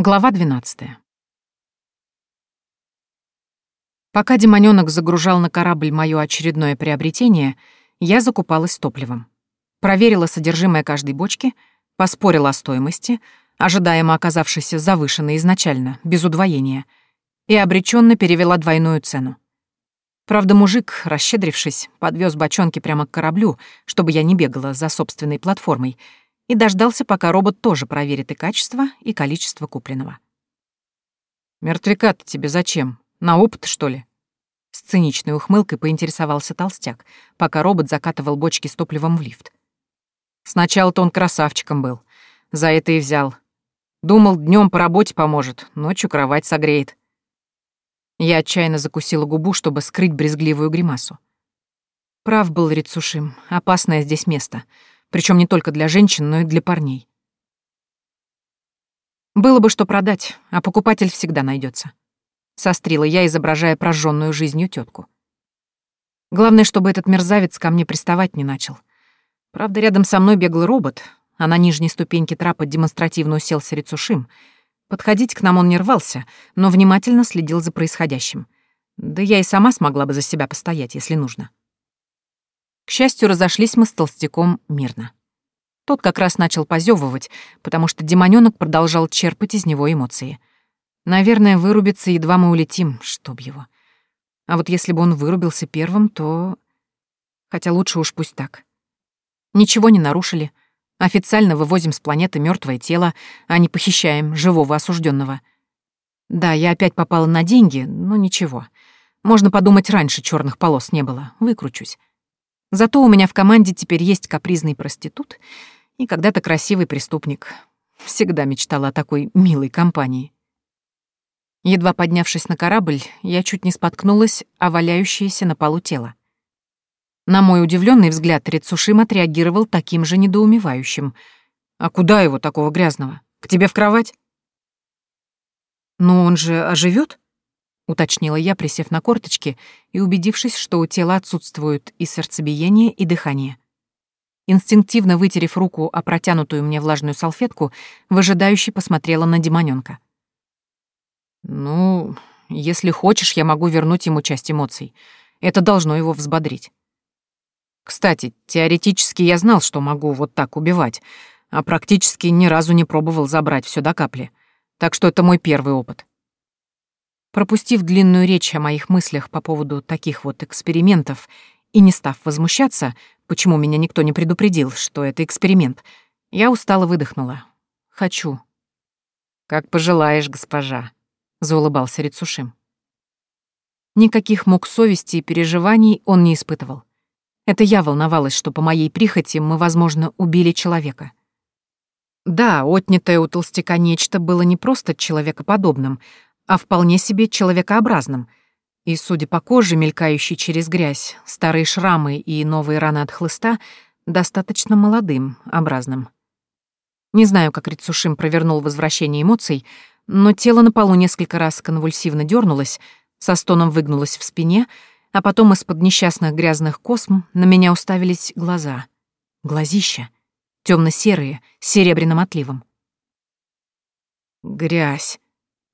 Глава 12. Пока демонёнок загружал на корабль моё очередное приобретение, я закупалась топливом. Проверила содержимое каждой бочки, поспорила о стоимости, ожидаемо оказавшейся завышенной изначально, без удвоения, и обречённо перевела двойную цену. Правда, мужик, расщедрившись, подвёз бочонки прямо к кораблю, чтобы я не бегала за собственной платформой, и дождался, пока робот тоже проверит и качество, и количество купленного. «Мертвяка-то тебе зачем? На опыт, что ли?» С циничной ухмылкой поинтересовался толстяк, пока робот закатывал бочки с топливом в лифт. Сначала-то он красавчиком был. За это и взял. Думал, днем по работе поможет, ночью кровать согреет. Я отчаянно закусила губу, чтобы скрыть брезгливую гримасу. Прав был Рицушим, опасное здесь место — причем не только для женщин, но и для парней. Было бы что продать, а покупатель всегда найдется. Сострила я, изображая прожженную жизнью тетку. Главное, чтобы этот мерзавец ко мне приставать не начал. Правда, рядом со мной бегал робот, а на нижней ступеньке трапа демонстративно уселся Рицушим. Подходить к нам он не рвался, но внимательно следил за происходящим. Да я и сама смогла бы за себя постоять, если нужно. К счастью, разошлись мы с толстяком мирно. Тот как раз начал позевывать, потому что демонёнок продолжал черпать из него эмоции. Наверное, вырубится, едва мы улетим, чтоб его. А вот если бы он вырубился первым, то... Хотя лучше уж пусть так. Ничего не нарушили. Официально вывозим с планеты мертвое тело, а не похищаем живого осужденного. Да, я опять попала на деньги, но ничего. Можно подумать, раньше черных полос не было. Выкручусь. Зато у меня в команде теперь есть капризный проститут и когда-то красивый преступник. Всегда мечтала о такой милой компании. Едва поднявшись на корабль, я чуть не споткнулась о валяющееся на полу тело. На мой удивленный взгляд Рецушим отреагировал таким же недоумевающим. «А куда его такого грязного? К тебе в кровать?» «Но он же оживет? Уточнила я, присев на корточки и убедившись, что у тела отсутствуют и сердцебиение, и дыхание. Инстинктивно вытерев руку о протянутую мне влажную салфетку, выжидающе посмотрела на демонёнка. «Ну, если хочешь, я могу вернуть ему часть эмоций. Это должно его взбодрить. Кстати, теоретически я знал, что могу вот так убивать, а практически ни разу не пробовал забрать все до капли. Так что это мой первый опыт. Пропустив длинную речь о моих мыслях по поводу таких вот экспериментов и не став возмущаться, почему меня никто не предупредил, что это эксперимент, я устало выдохнула. «Хочу». «Как пожелаешь, госпожа», — заулыбался Рицушим. Никаких мук совести и переживаний он не испытывал. Это я волновалась, что по моей прихоти мы, возможно, убили человека. Да, отнятое у толстяка нечто было не просто человекоподобным, а вполне себе человекообразным. И, судя по коже, мелькающей через грязь, старые шрамы и новые раны от хлыста, достаточно молодым, образным. Не знаю, как Рицушим провернул возвращение эмоций, но тело на полу несколько раз конвульсивно дернулось, со стоном выгнулось в спине, а потом из-под несчастных грязных косм на меня уставились глаза. Глазища. темно серые с серебряным отливом. Грязь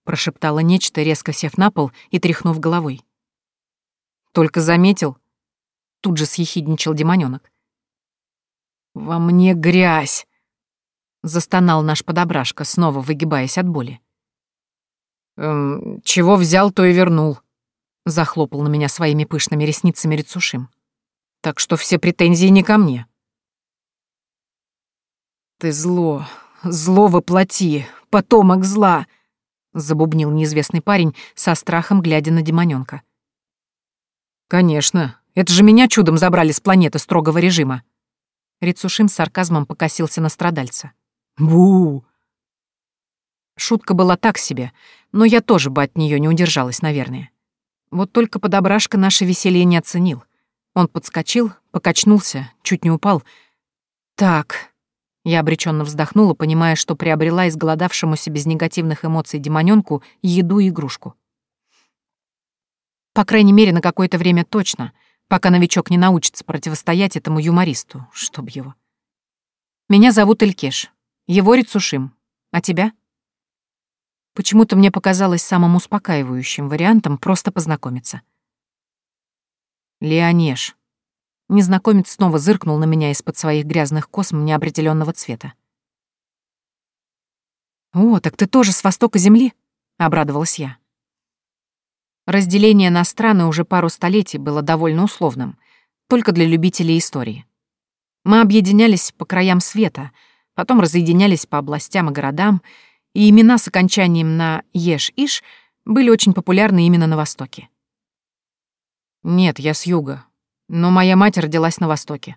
прошептала нечто, резко сев на пол и тряхнув головой. Только заметил, тут же съехидничал демонёнок. Во мне грязь, застонал наш подобрашка, снова выгибаясь от боли. «Эм, чего взял, то и вернул, захлопал на меня своими пышными ресницами Рецушим. Так что все претензии не ко мне. Ты зло, зло воплоти, потомок зла, забубнил неизвестный парень со страхом, глядя на демонёнка. «Конечно, это же меня чудом забрали с планеты строгого режима». Рицушим с сарказмом покосился на страдальца. «Бу!» Шутка была так себе, но я тоже бы от неё не удержалась, наверное. Вот только подобрашка наше веселье не оценил. Он подскочил, покачнулся, чуть не упал. «Так», я обреченно вздохнула, понимая, что приобрела изголодавшемуся без негативных эмоций демонёнку еду и игрушку. По крайней мере, на какое-то время точно, пока новичок не научится противостоять этому юмористу, чтоб его. Меня зовут Элькеш. Его Рицушим. А тебя? Почему-то мне показалось самым успокаивающим вариантом просто познакомиться. Леонеж. Незнакомец снова зыркнул на меня из-под своих грязных косм неопределенного цвета. «О, так ты тоже с востока Земли?» — обрадовалась я. Разделение на страны уже пару столетий было довольно условным, только для любителей истории. Мы объединялись по краям света, потом разъединялись по областям и городам, и имена с окончанием на «еш-иш» были очень популярны именно на Востоке. Нет, я с юга, но моя мать родилась на Востоке.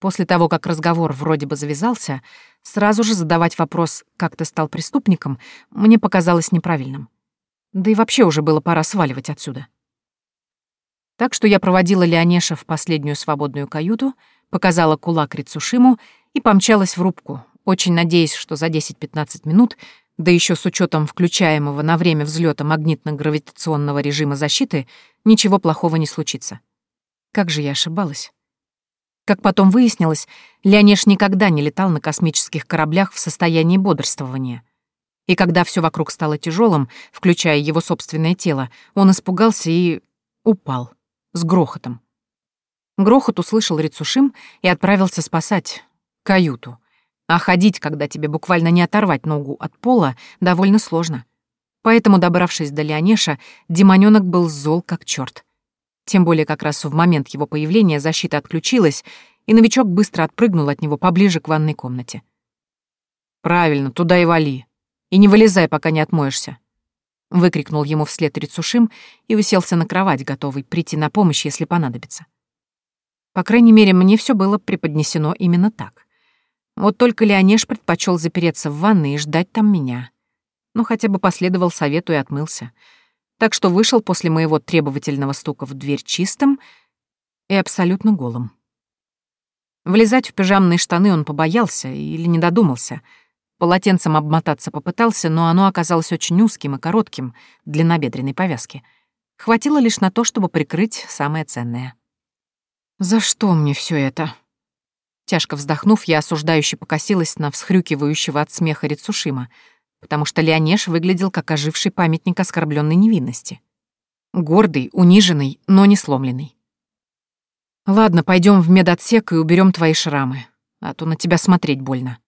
После того, как разговор вроде бы завязался, сразу же задавать вопрос «как ты стал преступником» мне показалось неправильным. Да и вообще уже было пора сваливать отсюда. Так что я проводила Леонеша в последнюю свободную каюту, показала кулак Рицушиму и помчалась в рубку, очень надеясь, что за 10-15 минут, да еще с учетом включаемого на время взлета магнитно-гравитационного режима защиты, ничего плохого не случится. Как же я ошибалась. Как потом выяснилось, Леонеш никогда не летал на космических кораблях в состоянии бодрствования. И когда все вокруг стало тяжелым, включая его собственное тело, он испугался и упал. С грохотом. Грохот услышал Рицушим и отправился спасать каюту. А ходить, когда тебе буквально не оторвать ногу от пола, довольно сложно. Поэтому, добравшись до Леонеша, демонёнок был зол как чёрт. Тем более как раз в момент его появления защита отключилась, и новичок быстро отпрыгнул от него поближе к ванной комнате. «Правильно, туда и вали. И не вылезай, пока не отмоешься», — выкрикнул ему вслед Рицушим и уселся на кровать, готовый прийти на помощь, если понадобится. По крайней мере, мне все было преподнесено именно так. Вот только Леонеж предпочел запереться в ванной и ждать там меня. Ну, хотя бы последовал совету и отмылся — так что вышел после моего требовательного стука в дверь чистым и абсолютно голым. Влезать в пижамные штаны он побоялся или не додумался. Полотенцем обмотаться попытался, но оно оказалось очень узким и коротким для набедренной повязки. Хватило лишь на то, чтобы прикрыть самое ценное. «За что мне все это?» Тяжко вздохнув, я осуждающе покосилась на всхрюкивающего от смеха Рицушима, потому что Леонеш выглядел как оживший памятник оскорбленной невинности. Гордый, униженный, но не сломленный. «Ладно, пойдем в медотсек и уберем твои шрамы, а то на тебя смотреть больно».